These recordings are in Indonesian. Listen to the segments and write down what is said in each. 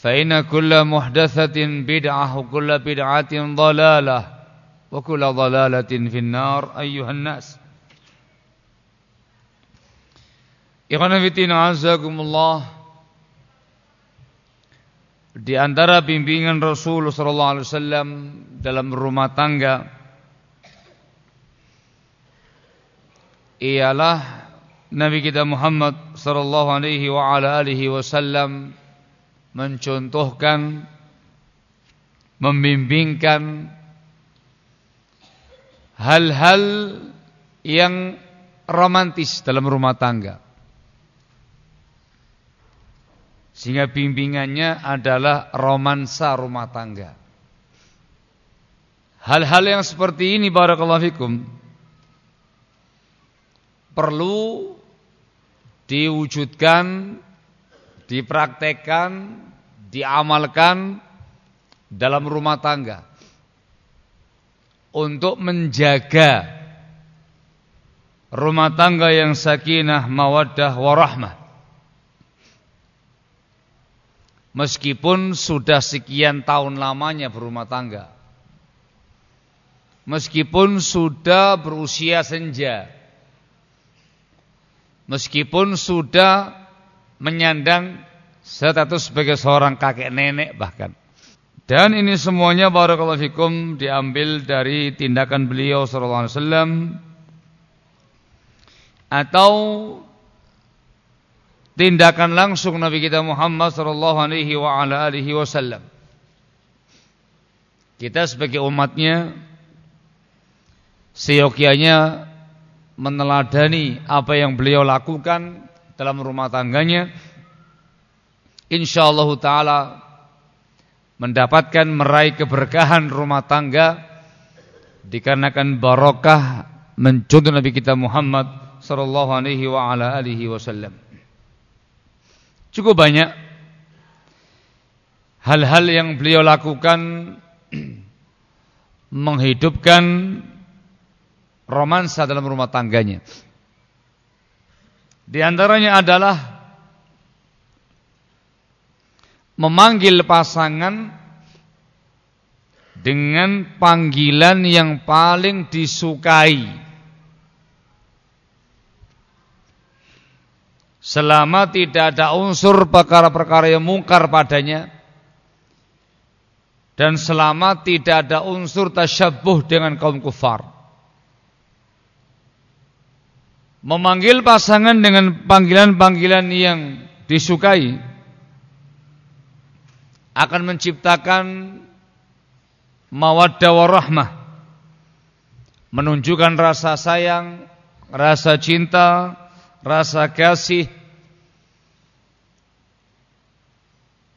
فإن كل محدثة بدعة وكل بدعة ضلالة وكل ضلالة في النار أيها الناس Ikhwan fitina azakumullah Di antara bimbingan Rasul sallallahu alaihi wasallam dalam rumah tangga ialah Nabi kita Muhammad sallallahu alaihi wa ala alihi wasallam mencontohkan membimbingkan hal-hal yang romantis dalam rumah tangga. Sehingga bimbingannya adalah romansa rumah tangga. Hal-hal yang seperti ini barakallahu fikum perlu diwujudkan, dipraktekkan, diamalkan dalam rumah tangga untuk menjaga rumah tangga yang sakinah, mawaddah, warahmah. Meskipun sudah sekian tahun lamanya berumah tangga. Meskipun sudah berusia senja. Meskipun sudah menyandang status sebagai seorang kakek nenek bahkan. Dan ini semuanya barakallahu fikum diambil dari tindakan beliau sallallahu alaihi wasallam atau tindakan langsung Nabi kita Muhammad sallallahu alaihi wa ala alihi wasallam. Kita sebagai umatnya seyogianya meneladani apa yang beliau lakukan dalam rumah tangganya insyaallah taala mendapatkan meraih keberkahan rumah tangga dikarenakan barokah mencontoh Nabi kita Muhammad sallallahu alaihi wa ala alihi wasallam. Cukup banyak hal-hal yang beliau lakukan menghidupkan romansa dalam rumah tangganya. Di antaranya adalah memanggil pasangan dengan panggilan yang paling disukai. selama tidak ada unsur perkara-perkara yang mungkar padanya dan selama tidak ada unsur tasyabuh dengan kaum kufar. Memanggil pasangan dengan panggilan-panggilan yang disukai akan menciptakan mawaddah warahmah menunjukkan rasa sayang, rasa cinta, rasa kasih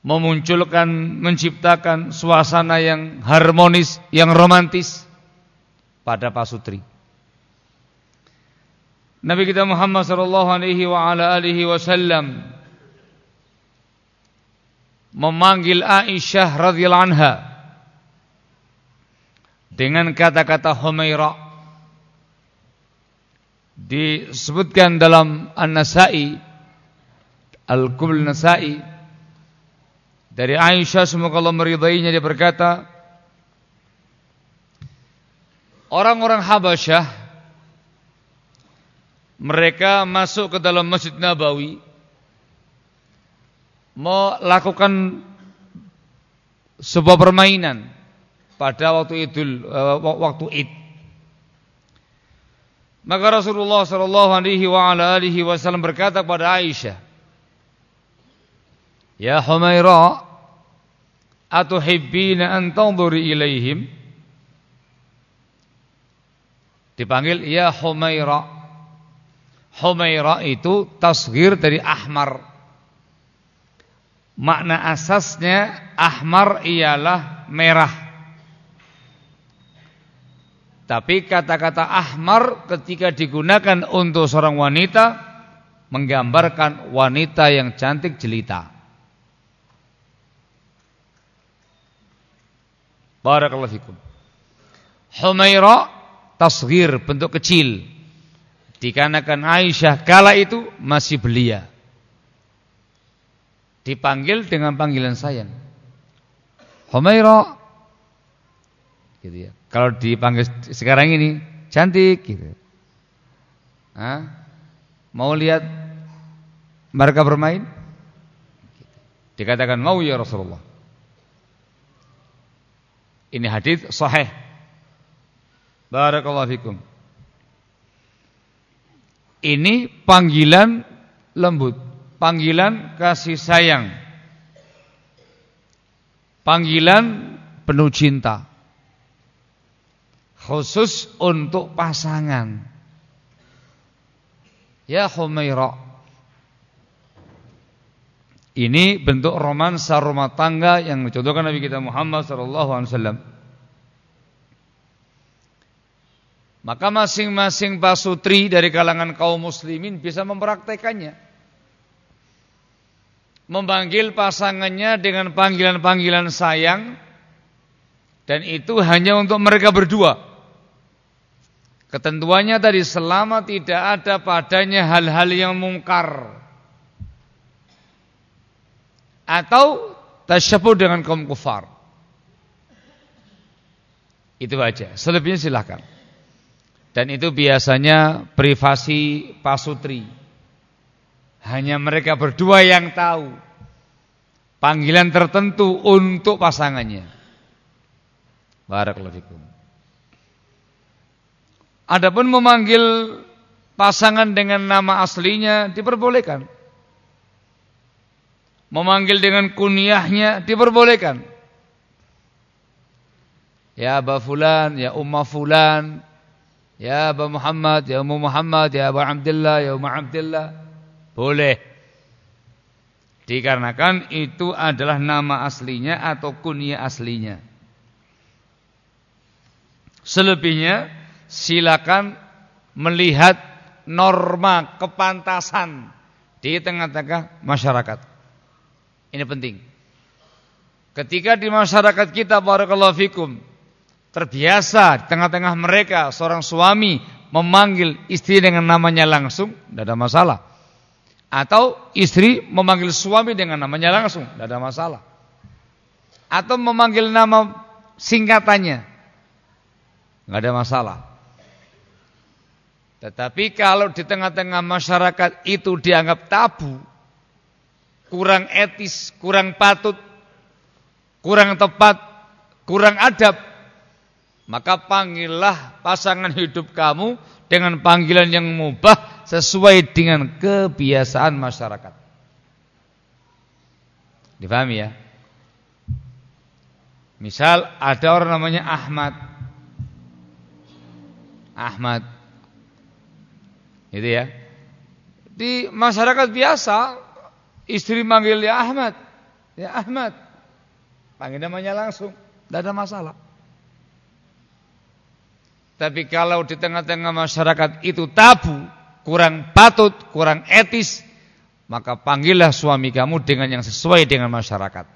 memunculkan menciptakan suasana yang harmonis, yang romantis pada pasutri. Nabi kita Muhammad sallallahu alaihi wa ala alihi wasallam memanggil Aisyah radhiyallahu anha dengan kata-kata Humaira. Disebutkan dalam An-Nasa'i Al-Kubl Nasa'i dari Aisyah semoga Allah meridainya dia berkata Orang-orang Habasyah mereka masuk ke dalam Masjid Nabawi melakukan sebuah permainan pada waktu Idul uh, waktu Id maka Rasulullah sallallahu alaihi wasallam berkata kepada Aisyah, "Ya Humaira, atuhibbina an tanzuri ilaihim?" Dipanggil ya Humaira. Humaira itu tasghir dari ahmar. Makna asasnya ahmar ialah merah. Tapi kata-kata ahmar ketika digunakan untuk seorang wanita menggambarkan wanita yang cantik jelita. Barakallahu fikum. Humaira tasghir bentuk kecil. Dikarenakan Aisyah kala itu masih belia. Dipanggil dengan panggilan sayang. Humaira gitu ya. Kalau dipanggil sekarang ini cantik gitu. Hah? Mau lihat mereka bermain? Dikatakan mau ya Rasulullah. Ini hadis sahih. Barakallahu fikum. Ini panggilan lembut, panggilan kasih sayang. Panggilan penuh cinta khusus untuk pasangan. Ya Humaira. Ini bentuk romansa rumah tangga yang dicontohkan Nabi kita Muhammad wasallam. Maka masing-masing pasutri dari kalangan kaum muslimin bisa mempraktekannya. Memanggil pasangannya dengan panggilan-panggilan sayang dan itu hanya untuk mereka berdua. Ketentuannya tadi selama tidak ada padanya hal-hal yang mungkar atau tasyabuh dengan kaum kufar. Itu aja. Selebihnya silakan. Dan itu biasanya privasi pasutri. Hanya mereka berdua yang tahu panggilan tertentu untuk pasangannya. Barakallahu fikum. Adapun memanggil pasangan dengan nama aslinya diperbolehkan. Memanggil dengan kunyahnya diperbolehkan. Ya Aba Fulan, ya Umma Fulan, ya Aba Muhammad, ya Ummu Muhammad, ya Aba Abdullah, ya Umma Abdullah. Boleh. Dikarenakan itu adalah nama aslinya atau kunyah aslinya. Selebihnya silakan melihat norma kepantasan di tengah-tengah masyarakat. Ini penting. Ketika di masyarakat kita barakallahu fikum terbiasa di tengah-tengah mereka seorang suami memanggil istri dengan namanya langsung, tidak ada masalah. Atau istri memanggil suami dengan namanya langsung, tidak ada masalah. Atau memanggil nama singkatannya, nggak ada masalah. Tetapi kalau di tengah-tengah masyarakat itu dianggap tabu, kurang etis, kurang patut, kurang tepat, kurang adab, maka panggillah pasangan hidup kamu dengan panggilan yang mubah sesuai dengan kebiasaan masyarakat. Difahami ya? Misal ada orang namanya Ahmad. Ahmad Gitu ya. Di masyarakat biasa istri manggil ya Ahmad. Ya Ahmad. Panggil namanya langsung, tidak ada masalah. Tapi kalau di tengah-tengah masyarakat itu tabu, kurang patut, kurang etis, maka panggillah suami kamu dengan yang sesuai dengan masyarakat.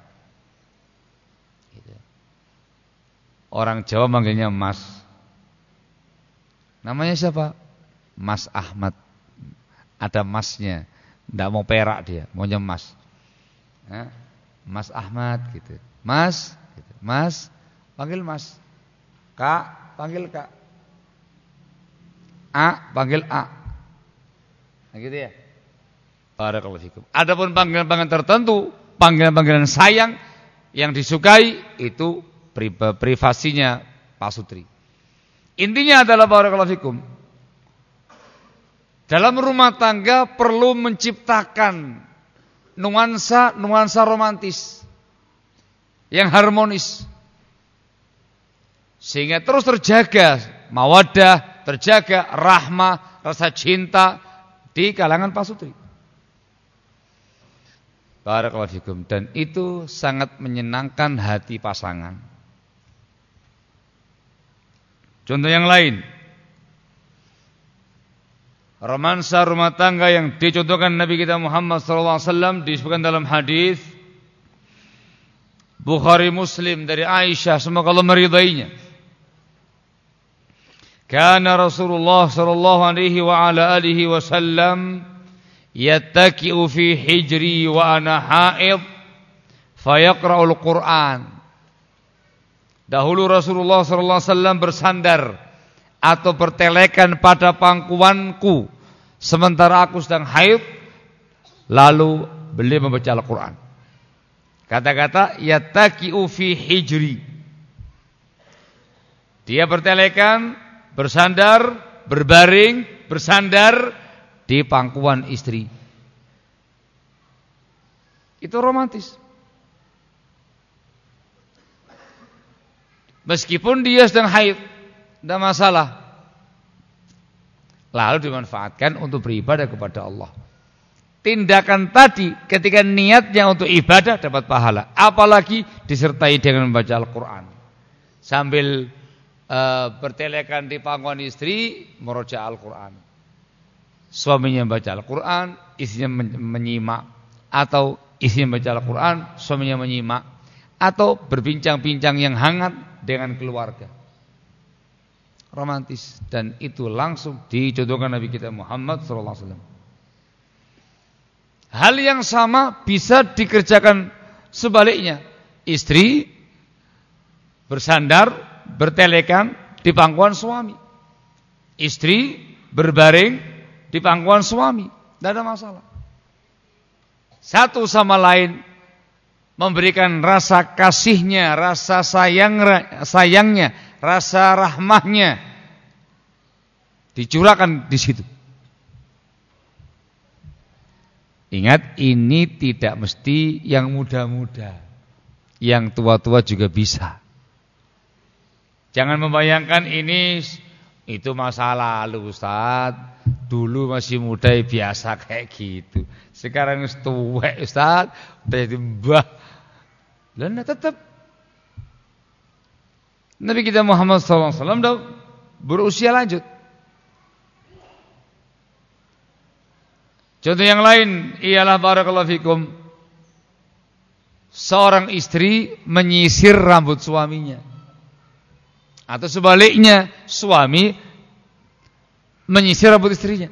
Orang Jawa manggilnya Mas. Namanya siapa? Mas Ahmad. Ada masnya. Tidak mau perak dia, maunya mas. Mas Ahmad gitu. Mas, gitu. Mas, panggil Mas. Kak, panggil Kak. A, panggil A. Nah, gitu ya. Barakallahu fikum. Adapun panggilan-panggilan tertentu, panggilan-panggilan sayang yang disukai itu privasinya Pak Sutri. Intinya adalah barakallahu fikum. Dalam rumah tangga perlu menciptakan nuansa-nuansa romantis yang harmonis. Sehingga terus terjaga mawadah, terjaga rahmah, rasa cinta di kalangan pasutri. Barakallahu fikum dan itu sangat menyenangkan hati pasangan. Contoh yang lain, romansa rumah tangga yang dicontohkan Nabi kita Muhammad SAW disebutkan dalam hadis Bukhari Muslim dari Aisyah semoga Allah meridainya. Kana Rasulullah sallallahu alaihi wa ala alihi wasallam yattaki'u fi hijri wa ana haid fayaqra'ul Qur'an. Dahulu Rasulullah sallallahu alaihi wasallam bersandar atau bertelekan pada pangkuanku sementara aku sedang haid lalu beliau membaca Al-Qur'an. Kata-kata yattaqi'u fi hijri. Dia bertelekan, bersandar, berbaring, bersandar di pangkuan istri. Itu romantis. Meskipun dia sedang haid, tidak masalah. Lalu dimanfaatkan untuk beribadah kepada Allah. Tindakan tadi ketika niatnya untuk ibadah dapat pahala. Apalagi disertai dengan membaca Al-Quran. Sambil uh, bertelekan di pangkuan istri, meroja Al-Quran. Suaminya membaca Al-Quran, istrinya menyimak. Atau istrinya membaca Al-Quran, suaminya menyimak. Atau berbincang-bincang yang hangat dengan keluarga romantis dan itu langsung dicontohkan Nabi kita Muhammad SAW. Hal yang sama bisa dikerjakan sebaliknya. Istri bersandar, bertelekan di pangkuan suami. Istri berbaring di pangkuan suami. Tidak ada masalah. Satu sama lain memberikan rasa kasihnya, rasa sayang, sayangnya, rasa rahmahnya dicurahkan di situ. Ingat ini tidak mesti yang muda-muda. Yang tua-tua juga bisa. Jangan membayangkan ini itu masa lalu Ustaz. Dulu masih muda ya biasa kayak gitu. Sekarang tua Ustaz, udah itu mbah. Dan tetap Nabi kita Muhammad SAW sudah berusia lanjut. Contoh yang lain ialah barakallahu fikum seorang istri menyisir rambut suaminya. Atau sebaliknya, suami menyisir rambut istrinya.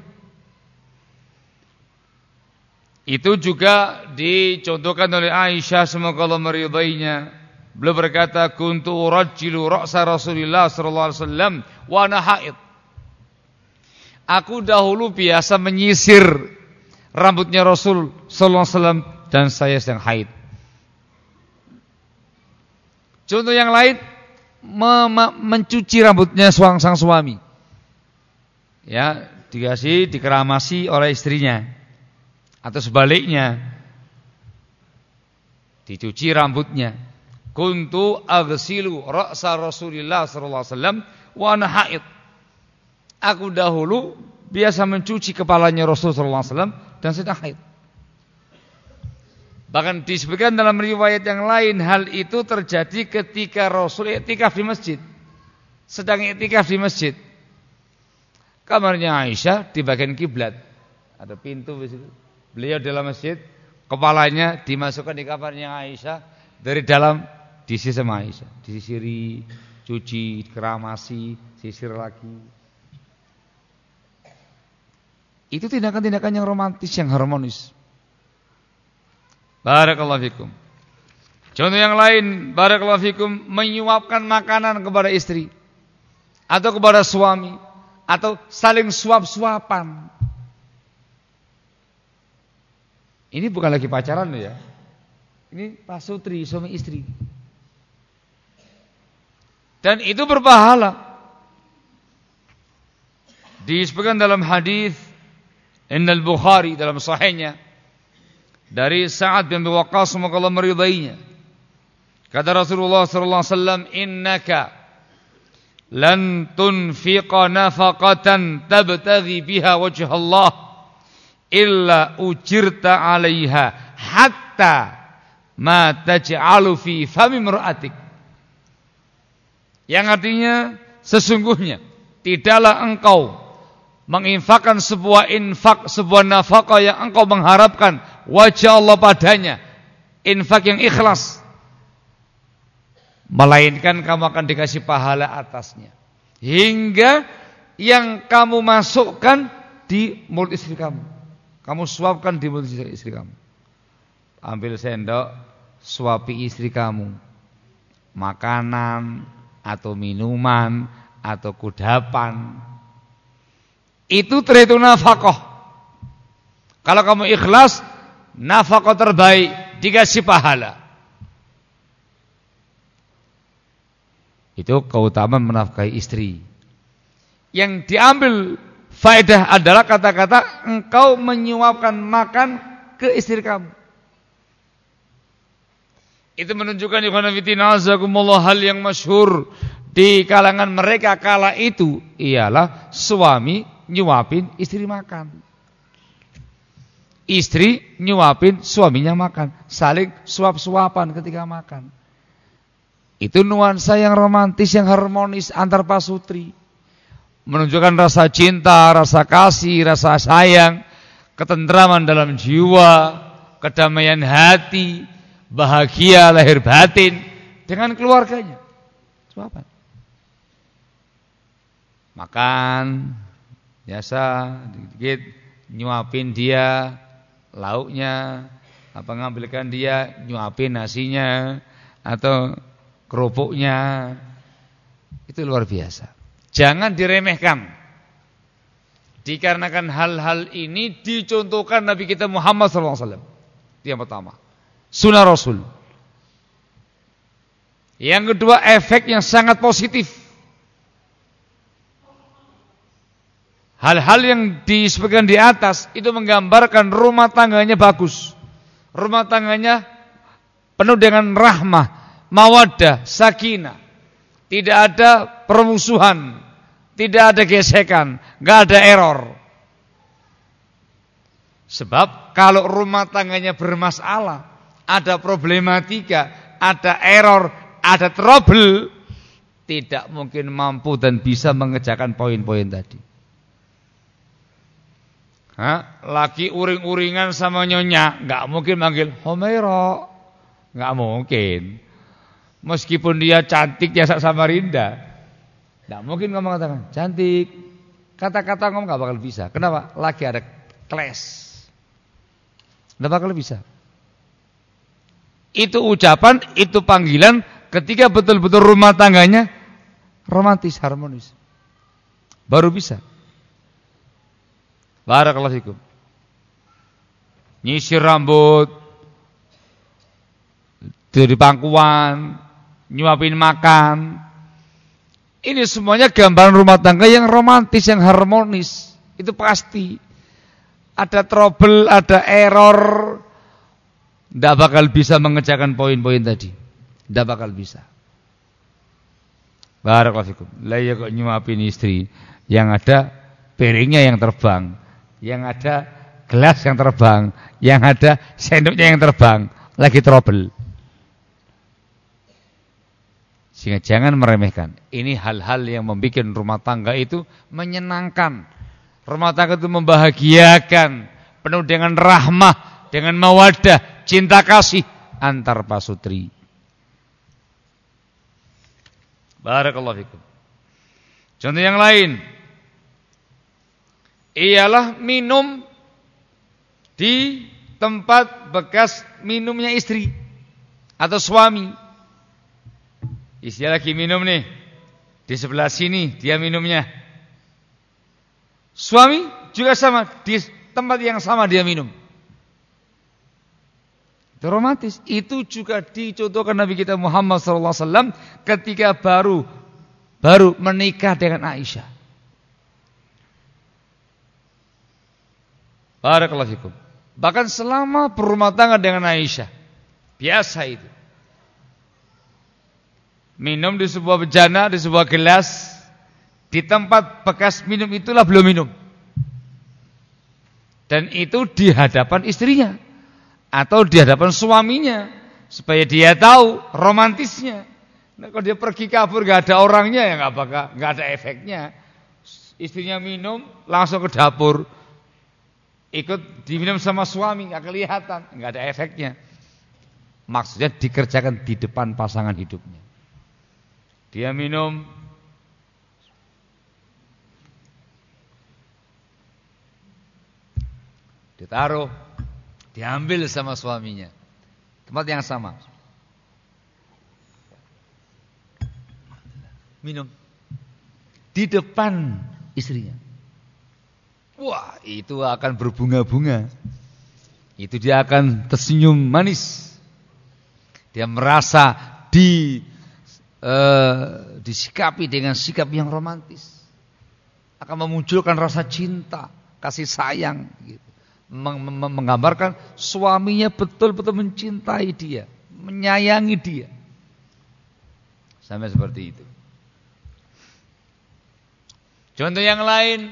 Itu juga dicontohkan oleh Aisyah semoga Allah meridainya. Beliau berkata, "Kuntu urajjilu ra'sa Rasulillah sallallahu alaihi wasallam wa ana haid." Aku dahulu biasa menyisir rambutnya Rasul sallallahu alaihi wasallam dan saya sedang haid. Contoh yang lain mencuci rambutnya suang sang suami. Ya, dikasih dikeramasi oleh istrinya atau sebaliknya dicuci rambutnya. Kuntu aghsilu ra'sa Rasulillah sallallahu alaihi wasallam wa ana haid. Aku dahulu biasa mencuci kepalanya Rasul sallallahu alaihi wasallam dan sedang haid. Bahkan disebutkan dalam riwayat yang lain hal itu terjadi ketika Rasul iktikaf di masjid. Sedang iktikaf di masjid. Kamarnya Aisyah di bagian kiblat. Ada pintu di situ. Beliau dalam masjid, kepalanya dimasukkan di kamarnya Aisyah dari dalam diisi sama Aisyah. Disisiri, cuci, keramasi, sisir lagi. Itu tindakan-tindakan yang romantis, yang harmonis. Barakallahu fikum. Contoh yang lain, barakallahu fikum menyuapkan makanan kepada istri atau kepada suami atau saling suap-suapan. Ini bukan lagi pacaran ya. Ini pasutri suami istri. Dan itu berpahala. Disebutkan dalam hadis Innal Bukhari dalam sahihnya dari Sa'ad bin Waqqas semoga Allah meridainya. Kata Rasulullah sallallahu alaihi wasallam, "Innaka lan tunfiqa nafaqatan tabtaghi biha wajh Allah illa ujirta 'alaiha hatta ma taj'alu fi fami mar'atik." Yang artinya sesungguhnya tidaklah engkau menginfakkan sebuah infak, sebuah nafkah yang engkau mengharapkan. Wajah Allah padanya. Infak yang ikhlas. Melainkan kamu akan dikasih pahala atasnya. Hingga yang kamu masukkan di mulut istri kamu. Kamu suapkan di mulut istri, istri kamu. Ambil sendok suapi istri kamu. Makanan atau minuman atau kudapan itu terhitung nafkah kalau kamu ikhlas nafkah terbaik dikasih pahala. Itu keutamaan menafkahi istri. Yang diambil faedah adalah kata-kata engkau menyuapkan makan ke istri kamu. Itu menunjukkan hal yang masyhur di kalangan mereka kala itu ialah suami nyuapin istri makan istri nyuapin suaminya makan, saling suap-suapan ketika makan. Itu nuansa yang romantis, yang harmonis antar pasutri. Menunjukkan rasa cinta, rasa kasih, rasa sayang, ketentraman dalam jiwa, kedamaian hati, bahagia lahir batin dengan keluarganya. Suapan. Makan, biasa, dikit-dikit, nyuapin dia, lauknya, apa ngambilkan dia nyuapin nasinya atau kerupuknya. Itu luar biasa. Jangan diremehkan. Dikarenakan hal-hal ini dicontohkan Nabi kita Muhammad SAW. Itu yang pertama. Sunnah Rasul. Yang kedua efek yang sangat positif. Hal-hal yang disebutkan di atas itu menggambarkan rumah tangganya bagus. Rumah tangganya penuh dengan rahmah, mawaddah, sakinah. Tidak ada permusuhan, tidak ada gesekan, nggak ada error. Sebab kalau rumah tangganya bermasalah, ada problematika, ada error, ada trouble, tidak mungkin mampu dan bisa mengejarkan poin-poin tadi. Hah? Laki uring-uringan sama nyonya, nggak mungkin manggil Homero, nggak mungkin. Meskipun dia cantik jasa Samarinda, nggak mungkin ngomong katakan cantik. Kata-kata ngomong nggak bakal bisa. Kenapa? Laki ada kelas, nggak bakal bisa. Itu ucapan, itu panggilan ketika betul-betul rumah tangganya romantis, harmonis. Baru bisa. Barakallahu fikum. Nyisir rambut dari pangkuan, nyuapin makan. Ini semuanya gambaran rumah tangga yang romantis, yang harmonis. Itu pasti. Ada trouble, ada error. Tidak bakal bisa mengejarkan poin-poin tadi. Tidak bakal bisa. Barakallahu fikum. Lah ya kok nyuapin istri. Yang ada piringnya yang terbang. Yang ada gelas yang terbang. Yang ada sendoknya yang terbang. Lagi trouble. Sehingga jangan meremehkan. Ini hal-hal yang membuat rumah tangga itu menyenangkan. Rumah tangga itu membahagiakan. Penuh dengan rahmah, dengan mawadah, cinta kasih antar pasutri. Barakallahu fikum. Contoh yang lain ialah minum di tempat bekas minumnya istri atau suami. Istri lagi minum nih. Di sebelah sini dia minumnya. Suami juga sama di tempat yang sama dia minum. Romantis. Itu juga dicontohkan Nabi kita Muhammad SAW ketika baru baru menikah dengan Aisyah. Barakallahu. Bahkan selama berumah tangga dengan Aisyah. Biasa itu. Minum di sebuah bejana, di sebuah gelas. Di tempat bekas minum itulah belum minum. Dan itu di hadapan istrinya atau di hadapan suaminya supaya dia tahu romantisnya. Nah, kalau dia pergi kabur gak ada orangnya ya nggak bakal nggak ada efeknya. Istrinya minum langsung ke dapur ikut diminum sama suami nggak kelihatan nggak ada efeknya. Maksudnya dikerjakan di depan pasangan hidupnya. Dia minum ditaruh Diambil sama suaminya. Tempat yang sama. Minum. Di depan istrinya. Wah, itu akan berbunga-bunga. Itu dia akan tersenyum manis. Dia merasa di uh, disikapi dengan sikap yang romantis. Akan memunculkan rasa cinta, kasih sayang gitu menggambarkan suaminya betul-betul mencintai dia, menyayangi dia. Sampai seperti itu. Contoh yang lain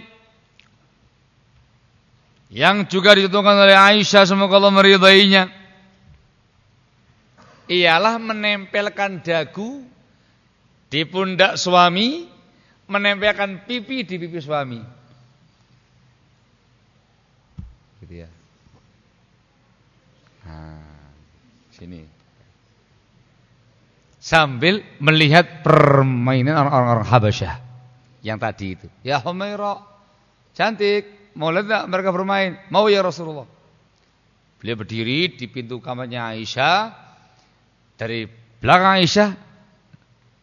yang juga dicontohkan oleh Aisyah semoga Allah meridainya ialah menempelkan dagu di pundak suami, menempelkan pipi di pipi suami. gitu ya. Nah, sini. Sambil melihat permainan orang-orang Habasyah yang tadi itu. Ya Humaira, cantik, mau lihat mereka bermain? Mau ya Rasulullah. Beliau berdiri di pintu kamarnya Aisyah. Dari belakang Aisyah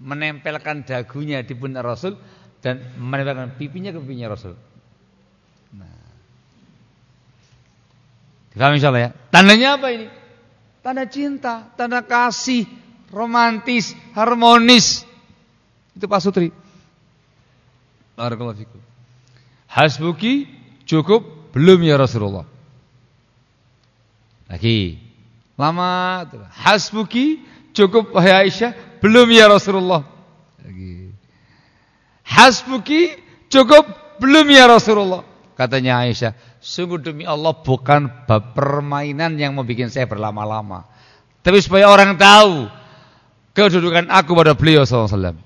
menempelkan dagunya di pundak Rasul dan menempelkan pipinya ke pipinya Rasul. Difahami insyaallah ya. Tandanya apa ini? Tanda cinta, tanda kasih, romantis, harmonis. Itu Pak Sutri. Barakallahu fikum. Hasbuki cukup belum ya Rasulullah. Lagi. Lama. Hasbuki cukup wahai Aisyah belum ya Rasulullah. Lagi. Hasbuki cukup belum ya Rasulullah. Katanya Aisyah, Sungguh demi Allah bukan permainan yang membuat saya berlama-lama. Tapi supaya orang tahu kedudukan aku pada beliau SAW.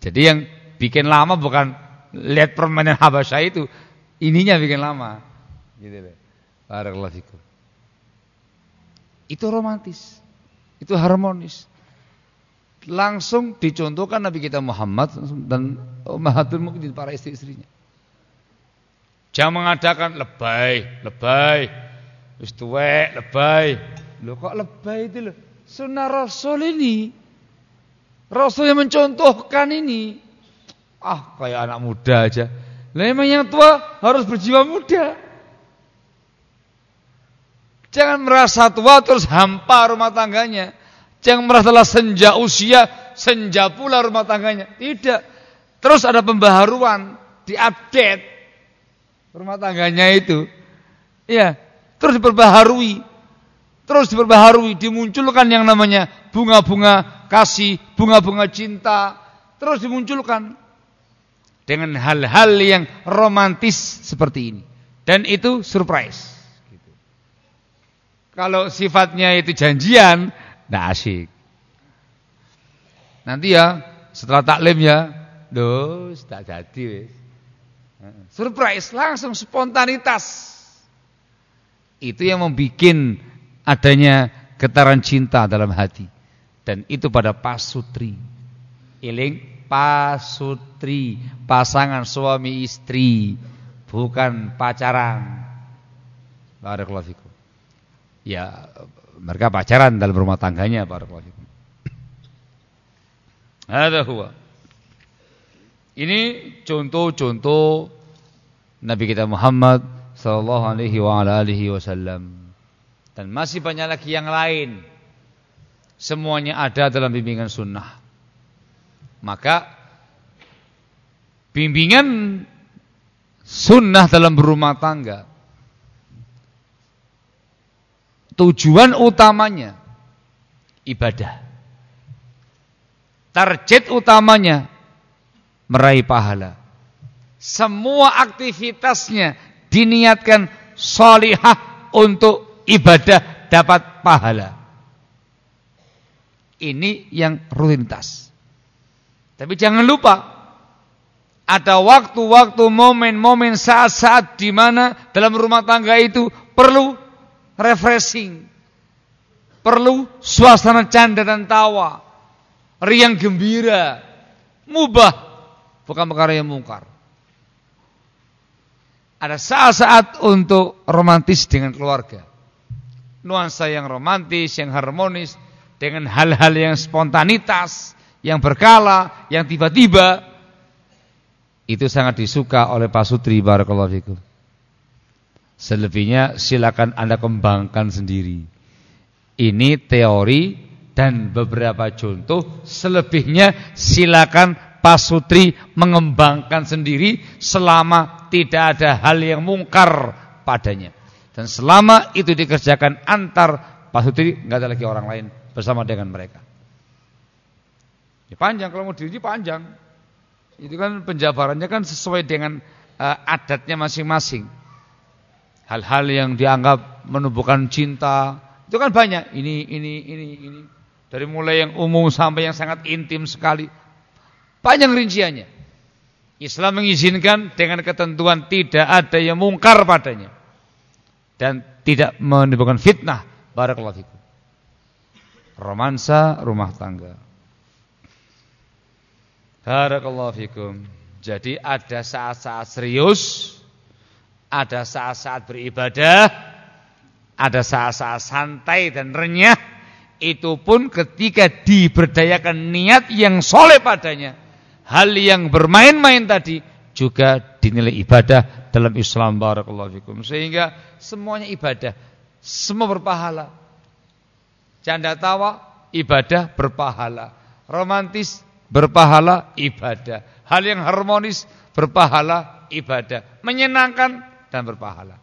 Jadi yang bikin lama bukan lihat permainan Habasyah itu. Ininya bikin lama. Gitu deh. Barakallahu fikum. Itu romantis. Itu harmonis. Langsung dicontohkan Nabi kita Muhammad dan Ummahatul Mukminin para istri-istrinya. Jangan mengadakan lebay, lebay. Wis tuwek, lebay. Loh kok lebay itu loh? Sunnah Rasul ini. Rasul yang mencontohkan ini. Ah, kayak anak muda aja. Memang yang tua harus berjiwa muda. Jangan merasa tua terus hampa rumah tangganya. Jangan merasa senja usia, senja pula rumah tangganya. Tidak. Terus ada pembaharuan, diupdate rumah tangganya itu. Iya, terus diperbaharui. Terus diperbaharui, dimunculkan yang namanya bunga-bunga kasih, bunga-bunga cinta. Terus dimunculkan dengan hal-hal yang romantis seperti ini. Dan itu surprise. Kalau sifatnya itu janjian, tidak asik. Nanti ya, setelah taklim ya, dos, tak jadi. Surprise, langsung spontanitas. Itu yang membuat adanya getaran cinta dalam hati. Dan itu pada pasutri. Iling pasutri, pasangan suami istri, bukan pacaran. Barakallahu fikum ya mereka pacaran dalam rumah tangganya para fikum. Ada. Ini contoh-contoh Nabi kita Muhammad sallallahu alaihi wa ala alihi wasallam. Dan masih banyak lagi yang lain. Semuanya ada dalam bimbingan sunnah. Maka bimbingan sunnah dalam berumah tangga Tujuan utamanya ibadah. Target utamanya meraih pahala. Semua aktivitasnya diniatkan solihah untuk ibadah dapat pahala. Ini yang rutinitas. Tapi jangan lupa ada waktu-waktu, momen-momen, saat-saat di mana dalam rumah tangga itu perlu refreshing. Perlu suasana canda dan tawa. Riang gembira. Mubah. Bukan perkara yang mungkar. Ada saat-saat untuk romantis dengan keluarga. Nuansa yang romantis, yang harmonis. Dengan hal-hal yang spontanitas. Yang berkala, yang tiba-tiba. Itu sangat disuka oleh Pak Sutri Barakallahu Fikum. Selebihnya silakan Anda kembangkan sendiri. Ini teori dan beberapa contoh. Selebihnya silakan Pak Sutri mengembangkan sendiri selama tidak ada hal yang mungkar padanya. Dan selama itu dikerjakan antar Pak Sutri, nggak ada lagi orang lain bersama dengan mereka. Ya, panjang. Kalau mau diuji panjang. Itu kan penjabarannya kan sesuai dengan uh, adatnya masing-masing. Hal-hal yang dianggap menumbuhkan cinta itu kan banyak. Ini ini ini ini. Dari mulai yang umum sampai yang sangat intim sekali. Banyak rinciannya. Islam mengizinkan dengan ketentuan tidak ada yang mungkar padanya. Dan tidak menimbulkan fitnah. Barakallahu fikum. Romansa rumah tangga barakallahu fikum jadi ada saat-saat serius ada saat-saat beribadah, ada saat-saat santai dan renyah. Itu pun ketika diberdayakan niat yang soleh padanya. Hal yang bermain-main tadi juga dinilai ibadah dalam Islam barakallahu fikum. Sehingga semuanya ibadah, semua berpahala. Canda tawa ibadah berpahala. Romantis berpahala ibadah. Hal yang harmonis berpahala ibadah. Menyenangkan dan berpahala.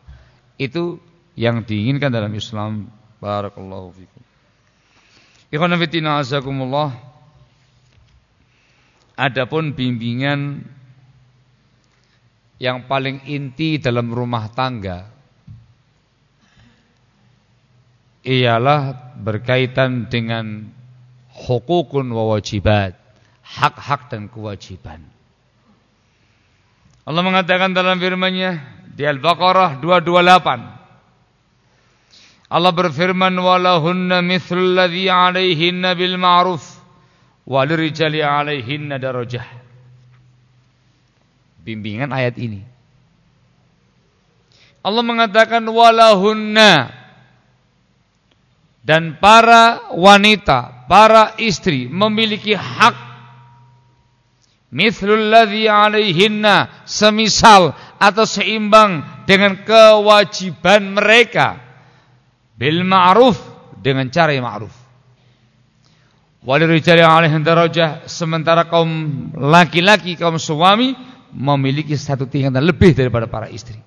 Itu yang diinginkan dalam Islam. Barakallahu fikum. Ikhwan fillah azakumullah. Adapun bimbingan yang paling inti dalam rumah tangga ialah berkaitan dengan hukukun wa wajibat, hak-hak dan kewajiban. Allah mengatakan dalam firman-Nya, di Al-Baqarah 228. Allah berfirman walahunna mithlul ladzi 'alaihinna bil ma'ruf walirijali 'alaihinna darajah. Bimbingan ayat ini. Allah mengatakan walahunna dan para wanita, para istri memiliki hak mithlul ladzi alaihinna semisal atau seimbang dengan kewajiban mereka. Bil ma'ruf dengan cara yang ma'ruf. Walirijali alaihin darajah sementara kaum laki-laki kaum suami memiliki satu tingkatan lebih daripada para istri.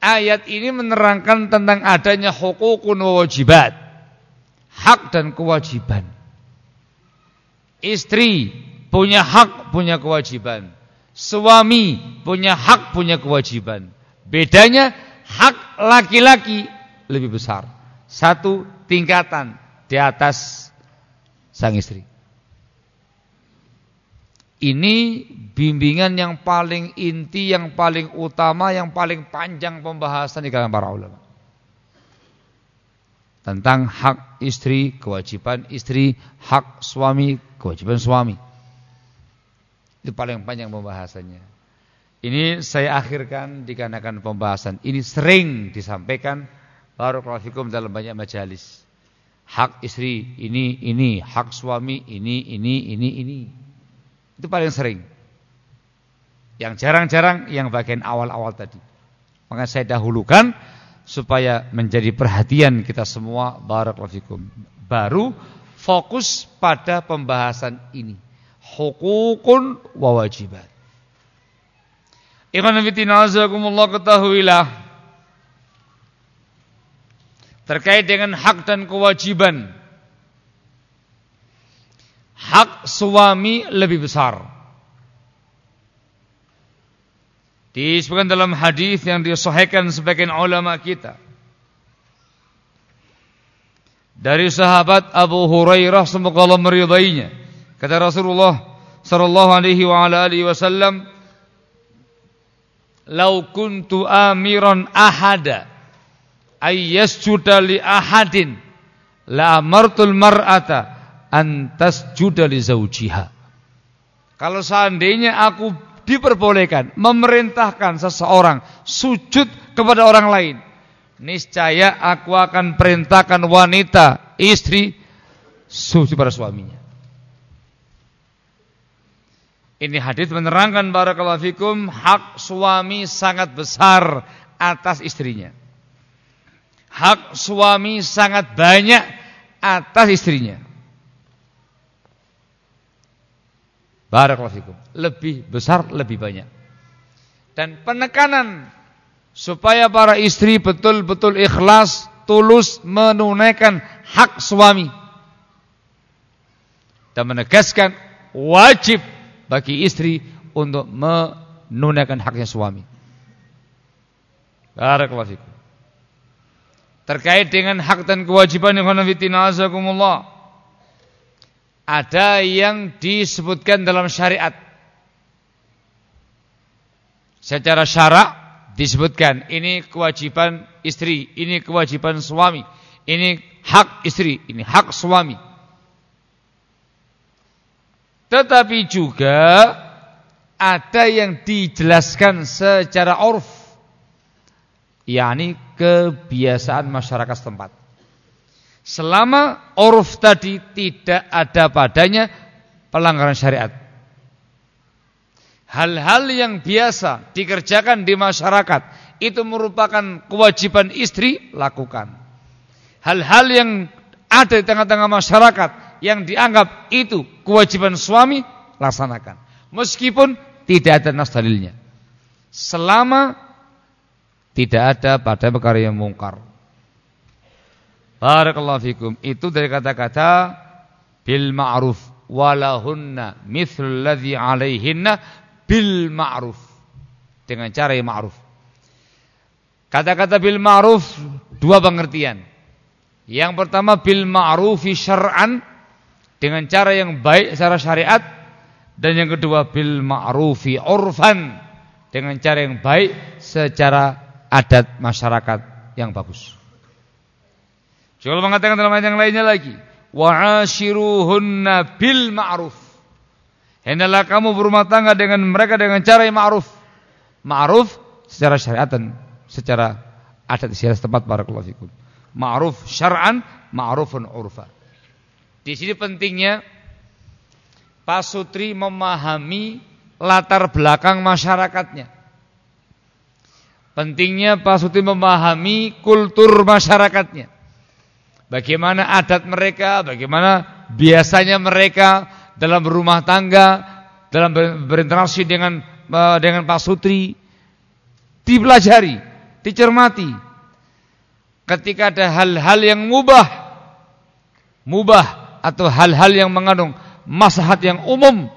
Ayat ini menerangkan tentang adanya hukukun wajibat hak dan kewajiban Istri punya hak, punya kewajiban. Suami punya hak, punya kewajiban. Bedanya hak laki-laki lebih besar. Satu tingkatan di atas sang istri. Ini bimbingan yang paling inti, yang paling utama, yang paling panjang pembahasan di kalangan para ulama tentang hak istri, kewajiban istri, hak suami, kewajiban suami. Itu paling panjang pembahasannya. Ini saya akhirkan dikarenakan pembahasan ini sering disampaikan barakallahu fikum dalam banyak majalis. Hak istri ini ini, hak suami ini ini ini ini. Itu paling sering. Yang jarang-jarang yang bagian awal-awal tadi. Maka saya dahulukan supaya menjadi perhatian kita semua barakallahu fikum. Baru fokus pada pembahasan ini. Hukukun wa wajibat. Ketahuilah terkait dengan hak dan kewajiban. Hak suami lebih besar. Disebutkan dalam hadis yang disahihkan sebagian ulama kita. Dari sahabat Abu Hurairah semoga Allah meridainya. Kata Rasulullah sallallahu alaihi wa ala alihi wasallam, "Lau kuntu amiran ahada ay yasjuda li ahadin la amartul mar'ata an tasjuda li zawjiha." Kalau seandainya aku diperbolehkan memerintahkan seseorang sujud kepada orang lain. Niscaya aku akan perintahkan wanita, istri sujud pada suaminya. Ini hadis menerangkan barakallahu fikum hak suami sangat besar atas istrinya. Hak suami sangat banyak atas istrinya. Barakallahu. Lebih besar, lebih banyak. Dan penekanan supaya para istri betul-betul ikhlas, tulus menunaikan hak suami. Dan menegaskan wajib bagi istri untuk menunaikan haknya suami. Barakallahu. Terkait dengan hak dan kewajiban yang fitina azakumullah ada yang disebutkan dalam syariat. Secara syarak disebutkan ini kewajiban istri, ini kewajiban suami, ini hak istri, ini hak suami. Tetapi juga ada yang dijelaskan secara urf, yakni kebiasaan masyarakat setempat. Selama uruf tadi tidak ada padanya pelanggaran syariat. Hal-hal yang biasa dikerjakan di masyarakat itu merupakan kewajiban istri lakukan. Hal-hal yang ada di tengah-tengah masyarakat yang dianggap itu kewajiban suami laksanakan. Meskipun tidak ada nas dalilnya. Selama tidak ada pada perkara yang mungkar. Barakallahu fikum. Itu dari kata-kata bil ma'ruf walahunna mithlul ladzi 'alaihinna bil ma'ruf. Dengan cara yang ma'ruf. Kata-kata bil ma'ruf dua pengertian. Yang pertama bil ma'rufi syar'an dengan cara yang baik secara syariat dan yang kedua bil ma'rufi urfan dengan cara yang baik secara adat masyarakat yang bagus. Juga mengatakan dalam ayat yang lainnya lagi, wa'ashiruhunna bil ma'ruf. Hendaklah kamu berumah tangga dengan mereka dengan cara yang ma'ruf. Ma'ruf secara syariat dan secara adat istiadat tempat barakallahu fikum. Ma'ruf syar'an, ma'rufun urfa. Di sini pentingnya pasutri memahami latar belakang masyarakatnya. Pentingnya pasutri memahami kultur masyarakatnya. Bagaimana adat mereka, bagaimana biasanya mereka dalam berumah tangga, dalam berinteraksi dengan eh, dengan pasutri, dipelajari, dicermati. Ketika ada hal-hal yang mubah, mubah atau hal-hal yang mengandung maslahat yang umum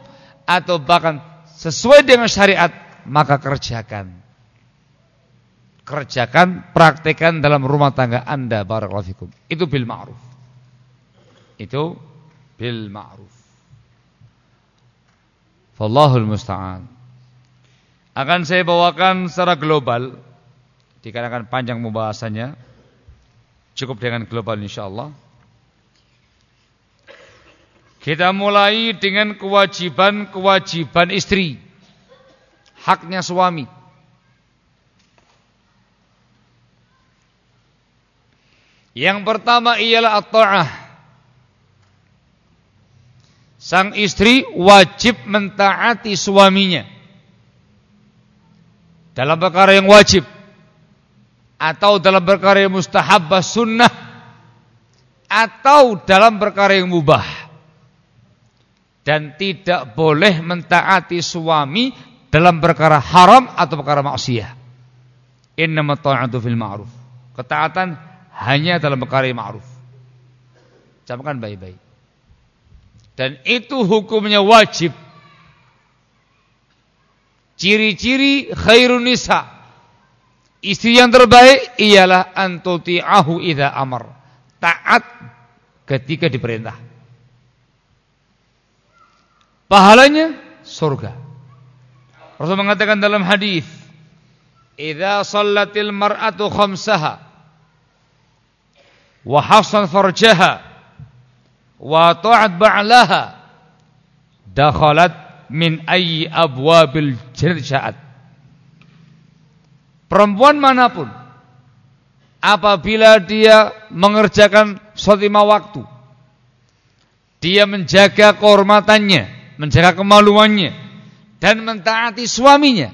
atau bahkan sesuai dengan syariat, maka kerjakan. Kerjakan, praktekan dalam rumah tangga Anda barakallahu fikum. Itu bil ma'ruf. Itu bil ma'ruf. Fallahul musta'an. Akan saya bawakan secara global dikarenakan panjang pembahasannya. Cukup dengan global insyaallah. Kita mulai dengan kewajiban-kewajiban istri. Haknya suami. Yang pertama ialah at-ta'ah. Sang istri wajib mentaati suaminya dalam perkara yang wajib atau dalam perkara yang mustahab sunnah atau dalam perkara yang mubah dan tidak boleh mentaati suami dalam perkara haram atau perkara maksiat. Ta'atu fil ma'ruf. Ketaatan hanya dalam perkara yang ma'ruf. Camkan baik-baik. Dan itu hukumnya wajib Ciri-ciri khairun nisa. Istri yang terbaik ialah antuti'ahu idza amar. Taat ketika diperintah. Pahalanya surga. Rasul mengatakan dalam hadis, "Idza shallatil mar'atu khamsaha wa hafsan farjaha. Wa ta'at ba'laha. Dakhalat min ayyi abwabil jannati Perempuan mana pun apabila dia mengerjakan sholat lima waktu, dia menjaga kehormatannya, menjaga kemaluannya, dan mentaati suaminya,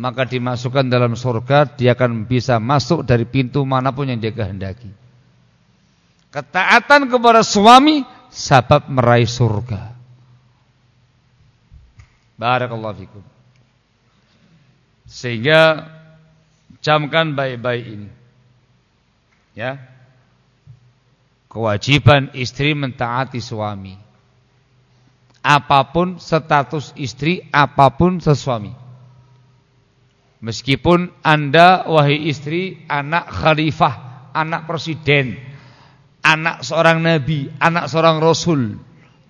maka dimasukkan dalam surga, dia akan bisa masuk dari pintu mana pun yang dia kehendaki. Ketaatan kepada suami sebab meraih surga. Barakallahu fikum. Sehingga camkan baik-baik ini. Ya. Kewajiban istri mentaati suami. Apa pun status istri, apa pun sesuami. Meskipun Anda wahai istri anak khalifah, anak presiden, anak seorang nabi, anak seorang rasul,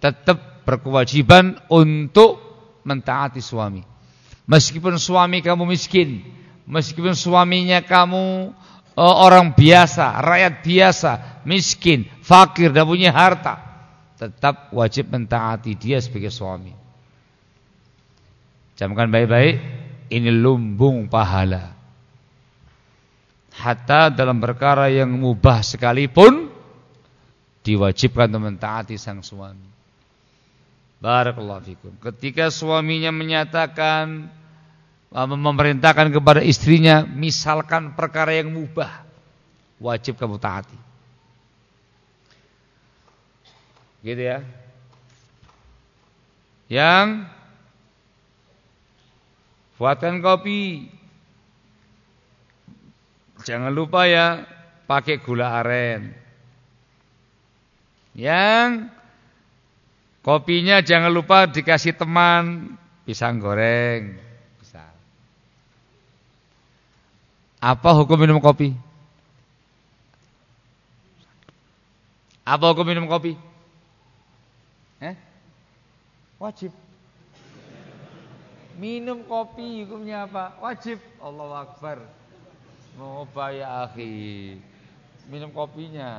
tetap berkewajiban untuk mentaati suami. Meskipun suami kamu miskin, meskipun suaminya kamu uh, orang biasa, rakyat biasa, miskin, fakir dan punya harta, tetap wajib mentaati dia sebagai suami. Camkan baik-baik, ini lumbung pahala. Hatta dalam perkara yang mubah sekalipun diwajibkan untuk mentaati sang suami. Barakallahu fikum. Ketika suaminya menyatakan uh, memerintahkan kepada istrinya misalkan perkara yang mubah, wajib kamu taati. Gitu ya. Yang buatkan kopi. Jangan lupa ya pakai gula aren. Yang Kopinya jangan lupa dikasih teman pisang goreng. Apa hukum minum kopi? Apa hukum minum kopi? Eh? Wajib. Minum kopi hukumnya apa? Wajib. Allah Akbar. Mau ya akhi. Minum kopinya.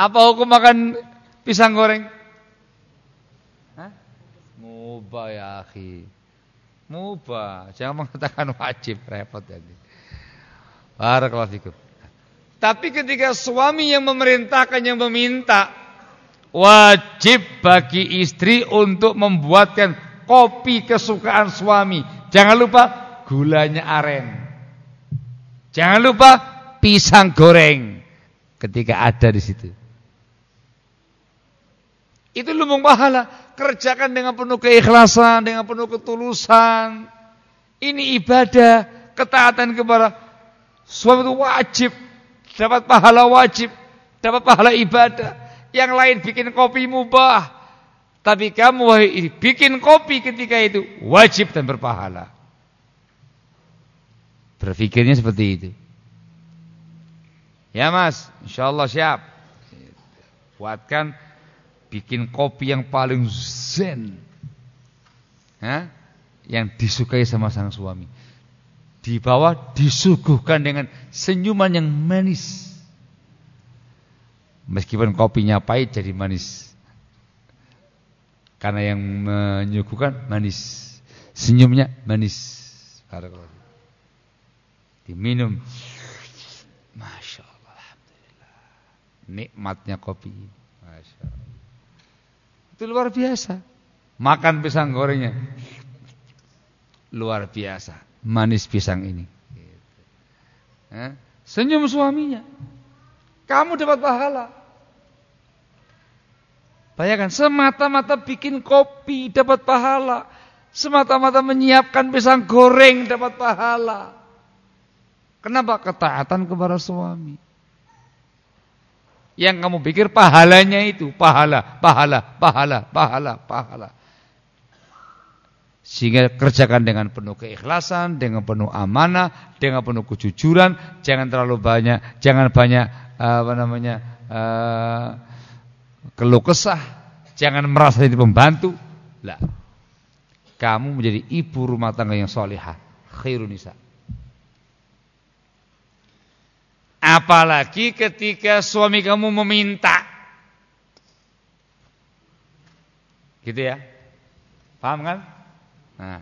Apa hukum makan Pisang goreng? Hah? Mubah ya akhi. Mubah. Jangan mengatakan wajib repot jadi. Barakallahu fikum. Tapi ketika suami yang memerintahkan yang meminta wajib bagi istri untuk membuatkan kopi kesukaan suami. Jangan lupa gulanya aren. Jangan lupa pisang goreng ketika ada di situ. Itu lumbung pahala. Kerjakan dengan penuh keikhlasan, dengan penuh ketulusan. Ini ibadah, ketaatan kepada suami itu wajib. Dapat pahala wajib, dapat pahala ibadah. Yang lain bikin kopi mubah. Tapi kamu bikin kopi ketika itu wajib dan berpahala. Berpikirnya seperti itu. Ya mas, insya Allah siap. Buatkan bikin kopi yang paling zen. Yang disukai sama sang suami. Di bawah disuguhkan dengan senyuman yang manis. Meskipun kopinya pahit jadi manis. Karena yang menyuguhkan manis. Senyumnya manis. Diminum. Masya Allah. Nikmatnya kopi. Masya Allah. Itu luar biasa. Makan pisang gorengnya. Luar biasa. Manis pisang ini. Senyum suaminya. Kamu dapat pahala. Bayangkan semata-mata bikin kopi dapat pahala. Semata-mata menyiapkan pisang goreng dapat pahala. Kenapa? Ketaatan kepada suami. Yang kamu pikir pahalanya itu pahala, pahala, pahala, pahala, pahala. Sehingga kerjakan dengan penuh keikhlasan, dengan penuh amanah, dengan penuh kejujuran, jangan terlalu banyak, jangan banyak apa namanya uh, keluh kesah, jangan merasa jadi pembantu. Lah. Kamu menjadi ibu rumah tangga yang solehah, khairun nisa. Apalagi ketika suami kamu meminta. Gitu ya. Paham kan? Nah.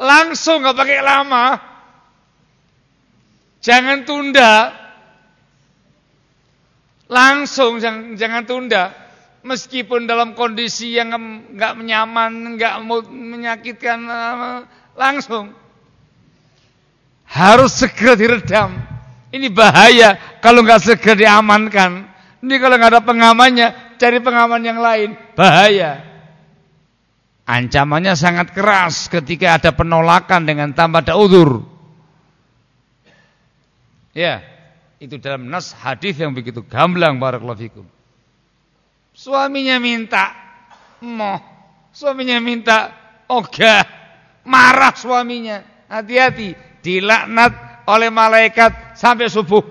Langsung nggak pakai lama. Jangan tunda. Langsung jangan, jangan tunda. Meskipun dalam kondisi yang nggak nyaman, nggak menyakitkan, eh, langsung harus segera diredam. Ini bahaya kalau nggak segera diamankan. Ini kalau nggak ada pengamannya, cari pengaman yang lain, bahaya. Ancamannya sangat keras ketika ada penolakan dengan tanpa ada udur. Ya. Itu dalam nas hadis yang begitu gamblang barakallahu. Suaminya minta, moh. Suaminya minta, ogah. Marah suaminya. Hati-hati, dilaknat oleh malaikat sampai subuh.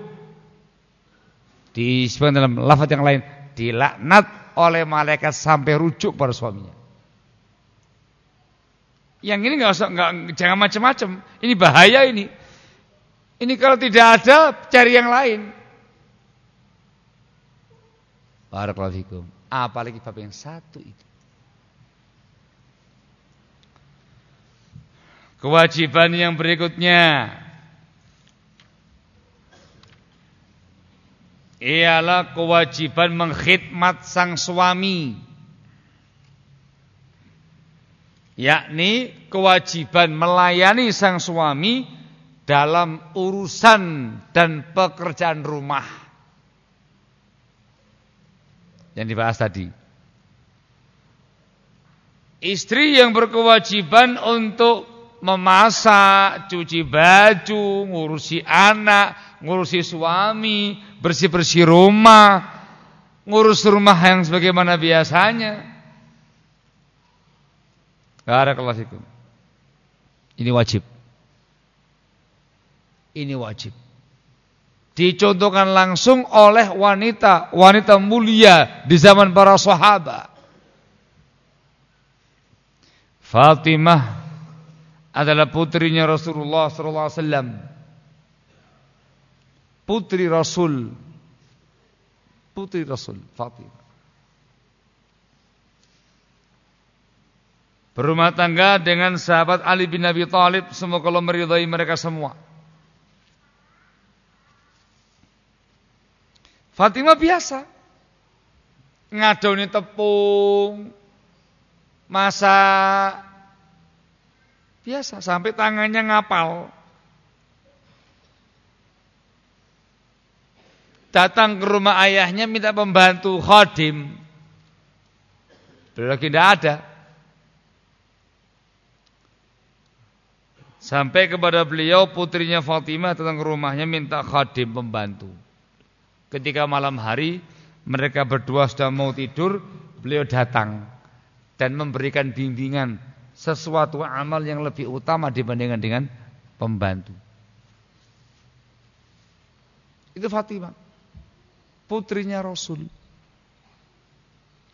Disebutkan dalam lafaz yang lain, dilaknat oleh malaikat sampai rujuk pada suaminya. Yang ini nggak usah, nggak jangan macam-macam. Ini bahaya ini. Ini kalau tidak ada, cari yang lain. Barakallahu. Apalagi bab yang satu itu. Kewajiban yang berikutnya ialah kewajiban mengkhidmat sang suami. Yakni kewajiban melayani sang suami dalam urusan dan pekerjaan rumah yang dibahas tadi. Istri yang berkewajiban untuk memasak, cuci baju, ngurusi anak, ngurusi suami, bersih-bersih rumah, ngurus rumah yang sebagaimana biasanya. Barakallahu fikum. Ini wajib. Ini wajib. Dicontohkan langsung oleh wanita, wanita mulia di zaman para sahabat. Fatimah adalah putrinya Rasulullah wasallam. Putri Rasul. Putri Rasul Fatimah. Berumah tangga dengan sahabat Ali bin Abi Thalib semoga Allah meridai mereka semua. Fatimah biasa. ngadoni tepung, masak, biasa sampai tangannya ngapal. Datang ke rumah ayahnya minta pembantu khodim. Beliau lagi tidak ada. Sampai kepada beliau putrinya Fatimah datang ke rumahnya minta khadim pembantu. Ketika malam hari mereka berdua sudah mau tidur, beliau datang dan memberikan bimbingan sesuatu amal yang lebih utama dibandingkan dengan pembantu. Itu Fatimah, putrinya Rasul.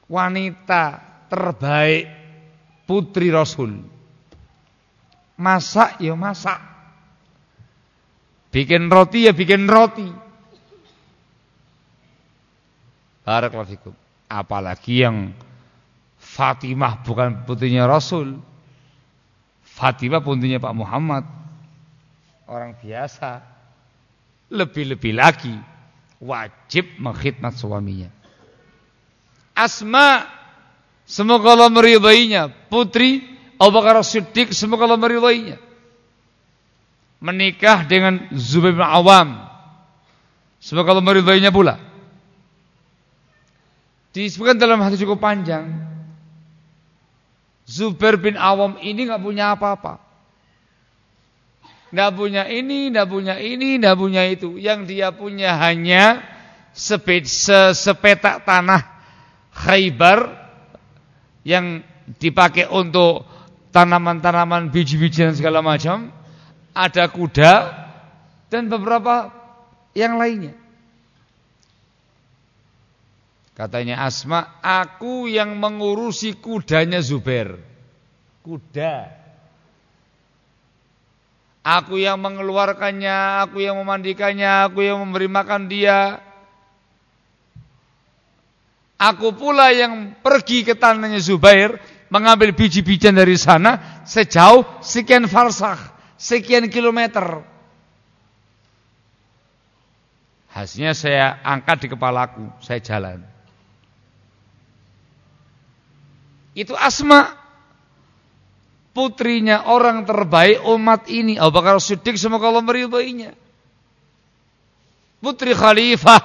Wanita terbaik putri Rasul. Masak ya masak. Bikin roti ya bikin roti. Barakallahu fikum. Apalagi yang Fatimah bukan putrinya Rasul. Fatimah putrinya Pak Muhammad. Orang biasa. Lebih-lebih lagi wajib mengkhidmat suaminya. Asma semoga Allah meridainya. Putri Abu Bakar Siddiq semoga Allah meridainya. Menikah dengan Zubair bin Awam. Semoga Allah meridainya pula. Disebutkan dalam hadis cukup panjang. Zubair bin Awam ini nggak punya apa-apa. Nggak punya ini, nggak punya ini, nggak punya itu. Yang dia punya hanya sepet, se, sepetak tanah Khaybar yang dipakai untuk tanaman-tanaman biji-bijian segala macam, ada kuda dan beberapa yang lainnya. Katanya Asma, aku yang mengurusi kudanya Zubair. Kuda. Aku yang mengeluarkannya, aku yang memandikannya, aku yang memberi makan dia. Aku pula yang pergi ke tanahnya Zubair, mengambil biji-bijian dari sana sejauh sekian farsah, sekian kilometer. Hasilnya saya angkat di kepalaku, saya jalan. Itu Asma. Putrinya orang terbaik umat ini. Abu Bakar Siddiq semoga Allah meridainya. Putri khalifah.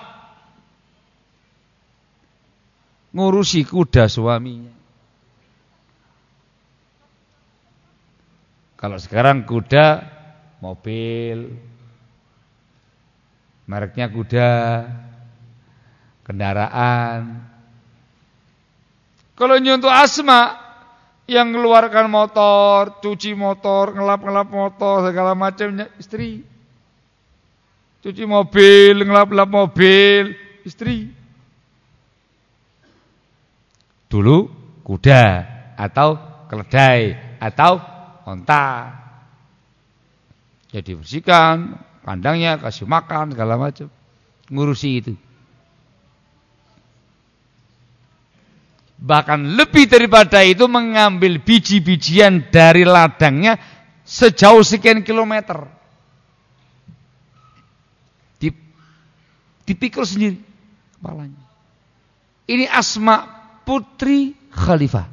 Ngurusi kuda suaminya. Kalau sekarang kuda mobil. Mereknya kuda. Kendaraan kalau nyentuh asma yang keluarkan motor, cuci motor, ngelap-ngelap motor, segala macamnya istri. Cuci mobil, ngelap-ngelap mobil, istri. Dulu kuda atau keledai atau onta. Ya dibersihkan, kandangnya kasih makan segala macam. Ngurusi itu. Bahkan lebih daripada itu mengambil biji-bijian dari ladangnya sejauh sekian kilometer. Dipikul sendiri kepalanya. Ini Asma putri khalifah.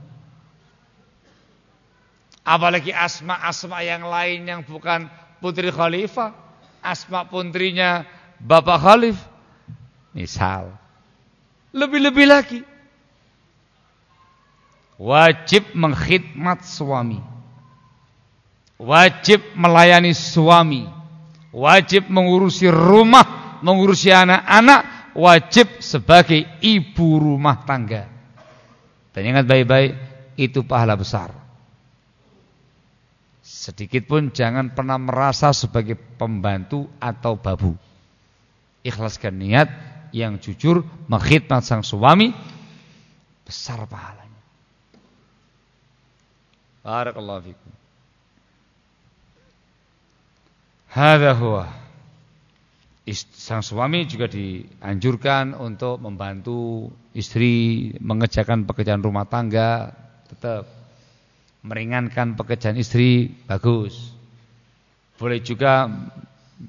Apalagi Asma-Asma yang lain yang bukan putri khalifah. Asma putrinya Bapak Khalif. Misal. Lebih-lebih lagi wajib mengkhidmat suami. Wajib melayani suami. Wajib mengurusi rumah, mengurusi anak-anak, wajib sebagai ibu rumah tangga. Dan ingat baik-baik, itu pahala besar. Sedikit pun jangan pernah merasa sebagai pembantu atau babu. Ikhlaskan niat yang jujur mengkhidmat sang suami besar pahala. Barakallahu fikum. Hadza huwa. Sang suami juga dianjurkan untuk membantu istri mengerjakan pekerjaan rumah tangga, tetap meringankan pekerjaan istri bagus. Boleh juga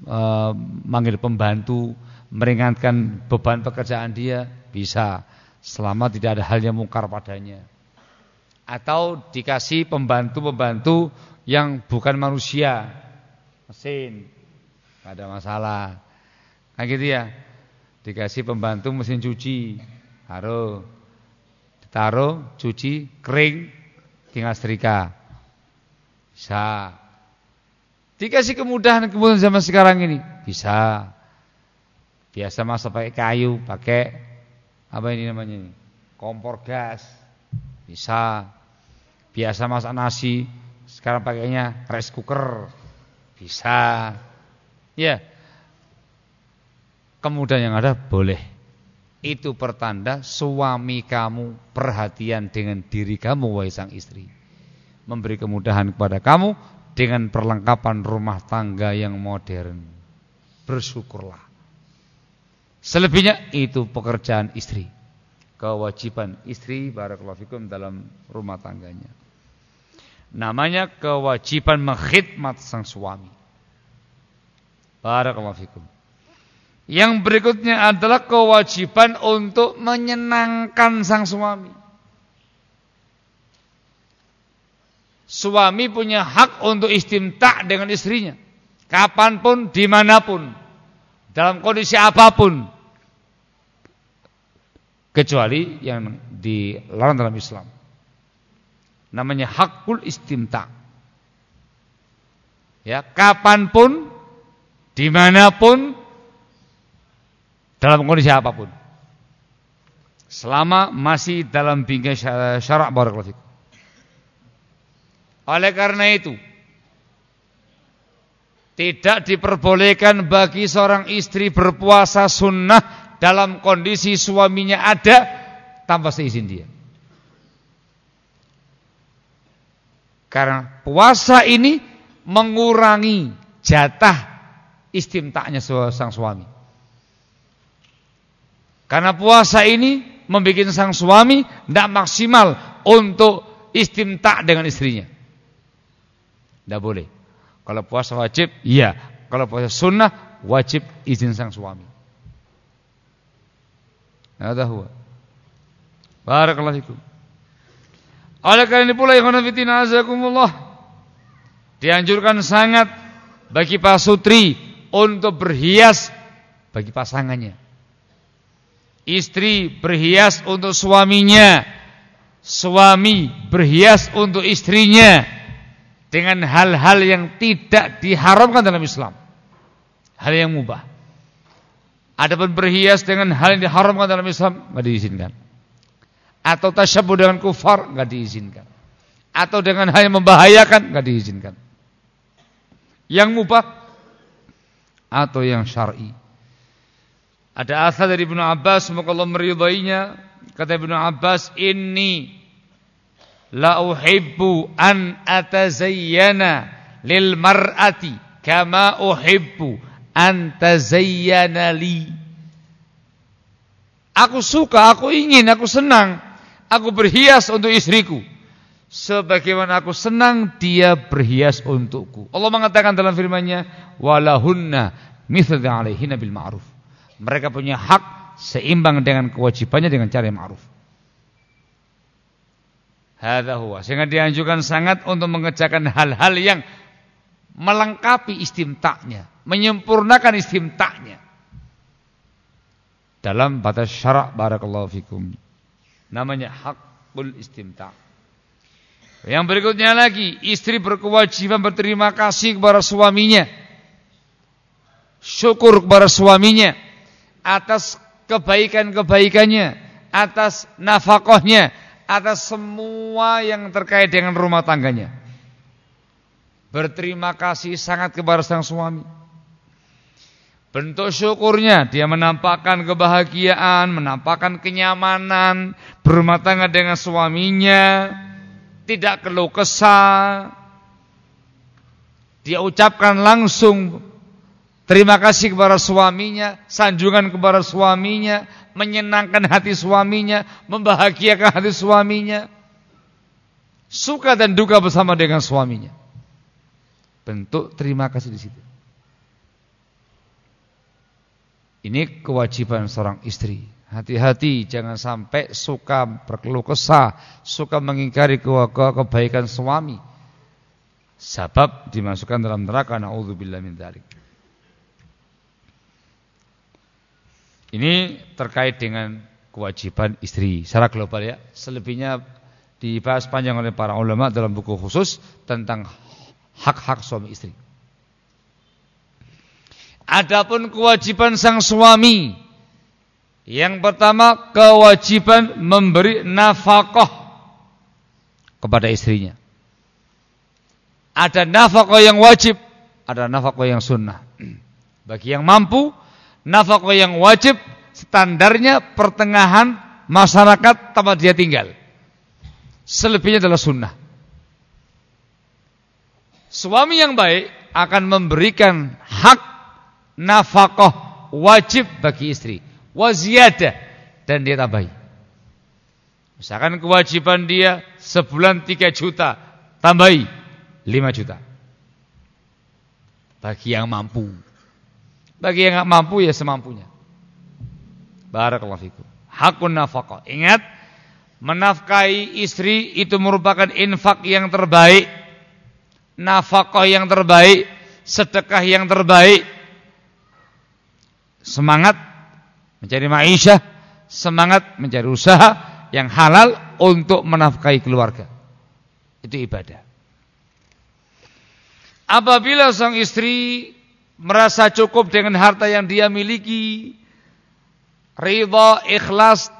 uh, manggil pembantu meringankan beban pekerjaan dia bisa. selama tidak ada hal yang mungkar padanya. Atau dikasih pembantu-pembantu yang bukan manusia, mesin, tidak ada masalah. Nah gitu ya, dikasih pembantu mesin cuci, taruh, ditaruh, cuci, kering, tinggal setrika, bisa. Dikasih kemudahan kemudahan zaman sekarang ini, bisa. Biasa masak pakai kayu, pakai apa ini namanya? Kompor gas. Bisa. Biasa masak nasi, sekarang pakainya rice cooker. Bisa. Ya. Kemudian yang ada boleh. Itu pertanda suami kamu perhatian dengan diri kamu wahai sang istri. Memberi kemudahan kepada kamu dengan perlengkapan rumah tangga yang modern. Bersyukurlah. Selebihnya itu pekerjaan istri. Kewajiban istri barakallahu fikum dalam rumah tangganya. Namanya kewajiban mengkhidmat sang suami. Barakallahu fikum. Yang berikutnya adalah kewajiban untuk menyenangkan sang suami. Suami punya hak untuk istimta dengan istrinya. Kapan pun, di mana pun dalam kondisi apa pun kecuali yang dilarang dalam Islam namanya hakul istimta. Ya kapan pun di mana pun dalam kondisi apa pun. Selama masih dalam bingkai syarak barakallahu oleh karena itu tidak diperbolehkan bagi seorang istri berpuasa sunnah dalam kondisi suaminya ada tanpa seizin dia. Karena puasa ini mengurangi jatah istimtaknya sang suami. Karena puasa ini membuat sang suami tidak maksimal untuk istimtak dengan istrinya. Tidak boleh. Kalau puasa wajib, iya. Kalau puasa sunnah, wajib izin sang suami. Ada huwa. Barakallahu fikum. Oleh karena ini pula yang fitina azakumullah dianjurkan sangat bagi pasutri untuk berhias bagi pasangannya. Istri berhias untuk suaminya, suami berhias untuk istrinya dengan hal-hal yang tidak diharamkan dalam Islam. Hal yang mubah. Adapun berhias dengan hal yang diharamkan dalam Islam enggak diizinkan. Atau tasyabuh dengan kufar enggak diizinkan. Atau dengan hal yang membahayakan enggak diizinkan. Yang mubah atau yang syar'i. Ada asal dari Ibnu Abbas semoga Allah meridainya kata Ibnu Abbas ini la uhibbu an atazayyana lil mar'ati kama uhibbu an tazayyana li Aku suka, aku ingin, aku senang aku berhias untuk istriku sebagaimana aku senang dia berhias untukku. Allah mengatakan dalam firman-Nya walahunna mithlu 'alaihinna bil ma'ruf. Mereka punya hak seimbang dengan kewajibannya dengan cara yang ma'ruf. Hadza huwa. Sehingga dianjurkan sangat untuk mengerjakan hal-hal yang melengkapi istimtaknya, menyempurnakan istimtaknya. Dalam batas syarak barakallahu fikum. Namanya hakul istimta. Yang berikutnya lagi, istri berkewajiban berterima kasih kepada suaminya. Syukur kepada suaminya atas kebaikan-kebaikannya, atas nafkahnya, atas semua yang terkait dengan rumah tangganya. Berterima kasih sangat kepada sang suami. Bentuk syukurnya dia menampakkan kebahagiaan, menampakkan kenyamanan berumah tangga dengan suaminya, tidak keluh kesah. Dia ucapkan langsung terima kasih kepada suaminya, sanjungan kepada suaminya, menyenangkan hati suaminya, membahagiakan hati suaminya, suka dan duka bersama dengan suaminya. Bentuk terima kasih di situ. Ini kewajiban seorang istri. Hati-hati jangan sampai suka berkeluh kesah, suka mengingkari kebaikan suami. Sebab dimasukkan dalam neraka naudzubillah min dzalik. Ini terkait dengan kewajiban istri secara global ya. Selebihnya dibahas panjang oleh para ulama dalam buku khusus tentang hak-hak suami istri. Adapun kewajiban sang suami yang pertama kewajiban memberi nafkah kepada istrinya. Ada nafkah yang wajib, ada nafkah yang sunnah. Bagi yang mampu, nafkah yang wajib standarnya pertengahan masyarakat tempat dia tinggal. Selebihnya adalah sunnah. Suami yang baik akan memberikan hak nafkah wajib bagi istri waziyadah dan dia tambahi. Misalkan kewajiban dia sebulan 3 juta, tambahi 5 juta. Bagi yang mampu. Bagi yang nggak mampu ya semampunya. Barakallahu fikum. Hakun nafkah. Ingat, menafkahi istri itu merupakan infak yang terbaik. Nafkah yang terbaik, sedekah yang terbaik. Semangat mencari maisha, semangat mencari usaha yang halal untuk menafkahi keluarga. Itu ibadah. Apabila sang istri merasa cukup dengan harta yang dia miliki, ridha, ikhlas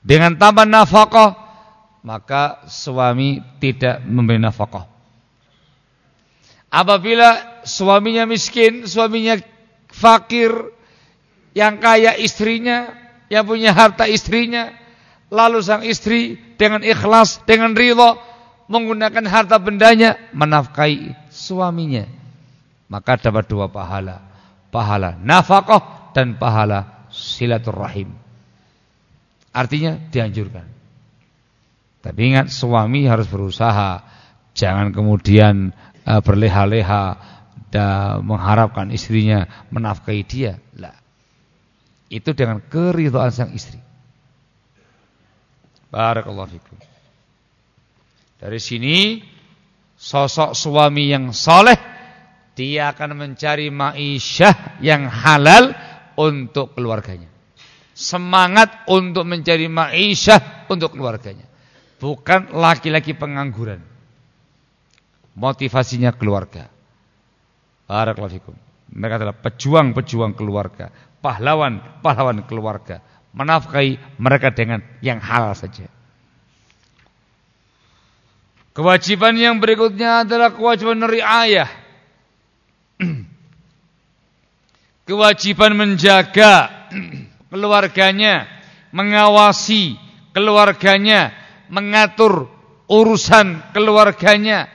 dengan tambah nafkah, maka suami tidak memberi nafkah. Apabila suaminya miskin, suaminya fakir, yang kaya istrinya, yang punya harta istrinya, lalu sang istri dengan ikhlas, dengan ridho menggunakan harta bendanya menafkahi suaminya, maka dapat dua pahala, pahala nafkah dan pahala silaturahim. Artinya dianjurkan. Tapi ingat suami harus berusaha, jangan kemudian uh, berleha-leha dan mengharapkan istrinya menafkahi dia. Lah. Itu dengan keridhaan sang istri. Barakallahu fikum. Dari sini sosok suami yang soleh dia akan mencari ma'isyah yang halal untuk keluarganya. Semangat untuk mencari ma'isyah untuk keluarganya. Bukan laki-laki pengangguran. Motivasinya keluarga. Barakallahu fikum. Mereka adalah pejuang-pejuang keluarga pahlawan-pahlawan keluarga. Menafkahi mereka dengan yang halal saja. Kewajiban yang berikutnya adalah kewajiban riayah. Kewajiban menjaga keluarganya, mengawasi keluarganya, mengatur urusan keluarganya,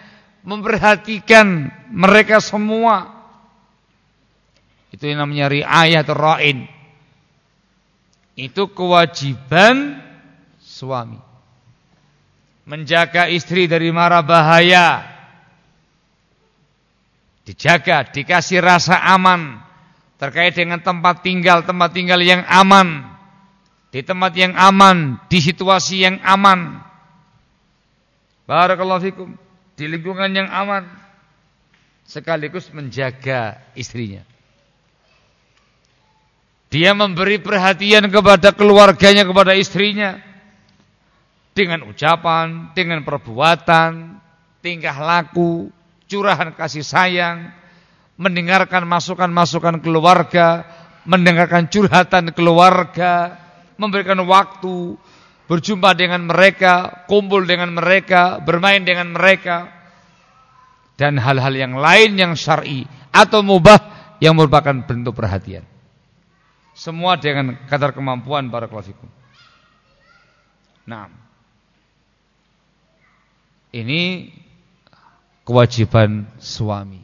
memperhatikan mereka semua itu yang namanya riayah atau ra'in. Itu kewajiban suami. Menjaga istri dari mara bahaya. Dijaga, dikasih rasa aman terkait dengan tempat tinggal, tempat tinggal yang aman. Di tempat yang aman, di situasi yang aman. Barakallahu fikum. Di lingkungan yang aman sekaligus menjaga istrinya. Dia memberi perhatian kepada keluarganya, kepada istrinya. Dengan ucapan, dengan perbuatan, tingkah laku, curahan kasih sayang, mendengarkan masukan-masukan keluarga, mendengarkan curhatan keluarga, memberikan waktu, berjumpa dengan mereka, kumpul dengan mereka, bermain dengan mereka, dan hal-hal yang lain yang syar'i atau mubah yang merupakan bentuk perhatian. Semua dengan kadar kemampuan para fikum. Nah. Ini kewajiban suami.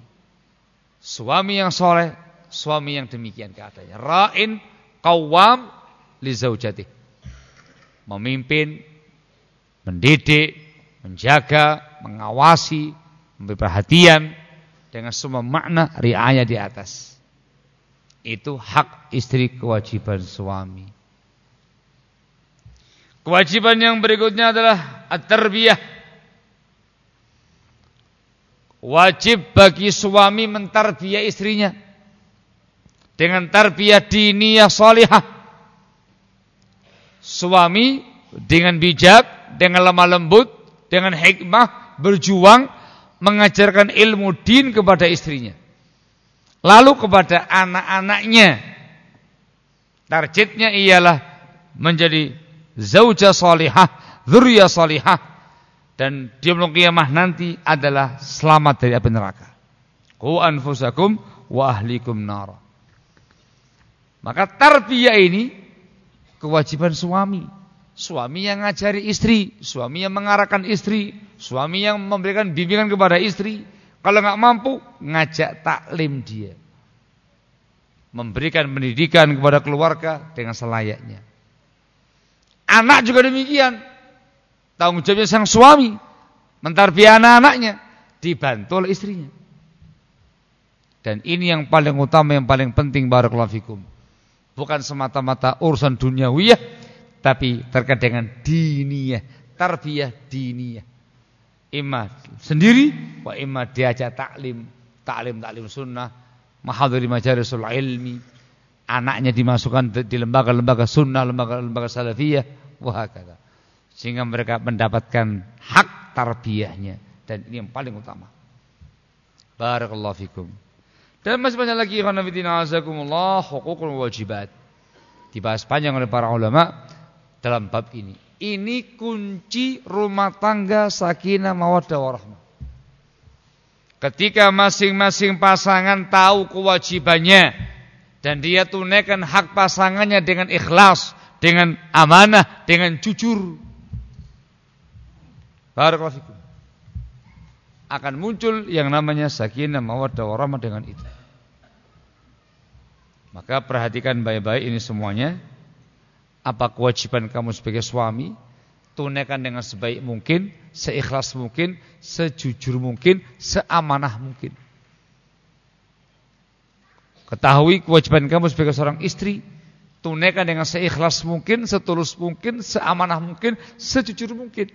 Suami yang soleh, suami yang demikian keadaannya. Ra'in qawwam li zaujati. Memimpin, mendidik, menjaga, mengawasi, memberi perhatian dengan semua makna riayah di atas. Itu hak istri kewajiban suami. Kewajiban yang berikutnya adalah at-tarbiyah. Wajib bagi suami mentarbiyah istrinya dengan tarbiyah diniyah salihah. Suami dengan bijak, dengan lemah lembut, dengan hikmah berjuang mengajarkan ilmu din kepada istrinya. Lalu kepada anak-anaknya. Targetnya ialah menjadi zauja salihah, dzurriyyah salihah dan di kiamah nanti adalah selamat dari api neraka. Qu anfusakum wa ahlikum nar. Maka tarbiyah ini kewajiban suami. Suami yang ngajari istri, suami yang mengarahkan istri, suami yang memberikan bimbingan kepada istri. Kalau nggak mampu, ngajak taklim dia. Memberikan pendidikan kepada keluarga dengan selayaknya. Anak juga demikian. Tanggung jawabnya sang suami. Mentarbiah anak-anaknya. Dibantu oleh istrinya. Dan ini yang paling utama, yang paling penting barakallahu fikum. Bukan semata-mata urusan duniawiyah, tapi terkait dengan diniyah, tarbiyah diniyah. Ima sendiri, wa ima diajak taklim, taklim taklim sunnah, mahadiri majalisul ilmi, anaknya dimasukkan di lembaga-lembaga sunnah, lembaga-lembaga salafiyah, wah kata. Sehingga mereka mendapatkan hak tarbiyahnya dan ini yang paling utama. Barakallahu fikum. Dan masih banyak lagi ikhwan fillah azakumullah hukukul wajibat. Dibahas panjang oleh para ulama dalam bab ini. Ini kunci rumah tangga sakinah mawaddah warahmah. Ketika masing-masing pasangan tahu kewajibannya dan dia tunaikan hak pasangannya dengan ikhlas, dengan amanah, dengan jujur. Barakallahu Akan muncul yang namanya sakinah mawaddah warahmah dengan itu. Maka perhatikan baik-baik ini semuanya apa kewajiban kamu sebagai suami tunaikan dengan sebaik mungkin, seikhlas mungkin, sejujur mungkin, seamanah mungkin. Ketahui kewajiban kamu sebagai seorang istri, tunaikan dengan seikhlas mungkin, setulus mungkin, seamanah mungkin, sejujur mungkin.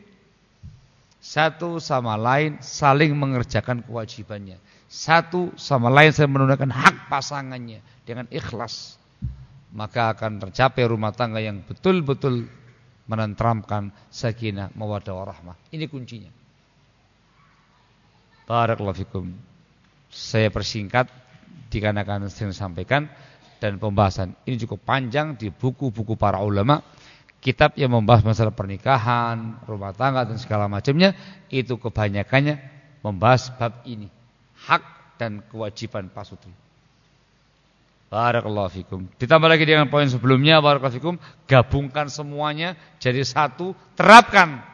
Satu sama lain saling mengerjakan kewajibannya. Satu sama lain saling menunaikan hak pasangannya dengan ikhlas maka akan tercapai rumah tangga yang betul-betul menentramkan sakinah mawaddah warahmah. Ini kuncinya. Barakallahu fikum. Saya persingkat dikarenakan sering sampaikan dan pembahasan ini cukup panjang di buku-buku para ulama. Kitab yang membahas masalah pernikahan, rumah tangga dan segala macamnya itu kebanyakannya membahas bab ini. Hak dan kewajiban pasutri. Barakallahu fikum. Ditambah lagi dengan poin sebelumnya barakallahu fikum, gabungkan semuanya jadi satu, terapkan.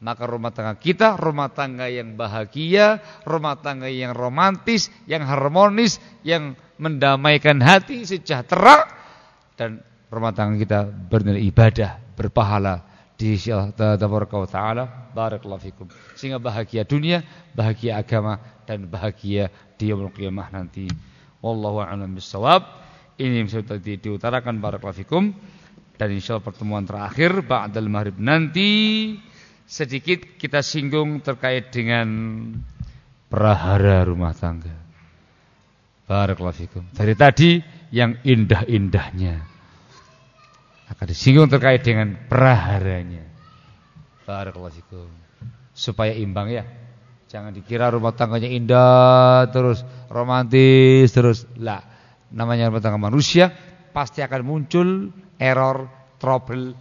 Maka rumah tangga kita rumah tangga yang bahagia, rumah tangga yang romantis, yang harmonis, yang mendamaikan hati, sejahtera dan rumah tangga kita bernilai ibadah, berpahala di sisi Allah taala. Barakallahu fikum. Sehingga bahagia dunia, bahagia agama dan bahagia di yaumul qiyamah nanti. Wallahu a'lam bishawab. Ini yang sudah diutarakan barakallahu fikum dan insyaallah pertemuan terakhir ba'dal maghrib nanti sedikit kita singgung terkait dengan prahara rumah tangga. Barakallahu fikum. Dari tadi yang indah-indahnya akan disinggung terkait dengan praharanya. Barakallahu fikum. Supaya imbang ya. Jangan dikira rumah tangganya indah terus romantis terus. Lah, namanya rumah tangga manusia pasti akan muncul error, trouble,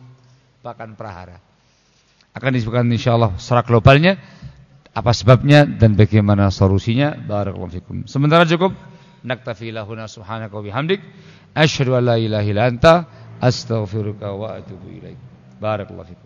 bahkan prahara. Akan disebutkan insyaallah secara globalnya apa sebabnya dan bagaimana solusinya. Barakallahu fikum. Sementara cukup naktafi lahuna subhanaka wa bihamdik asyhadu an la astaghfiruka wa atubu ilaik. Barakallahu fikum.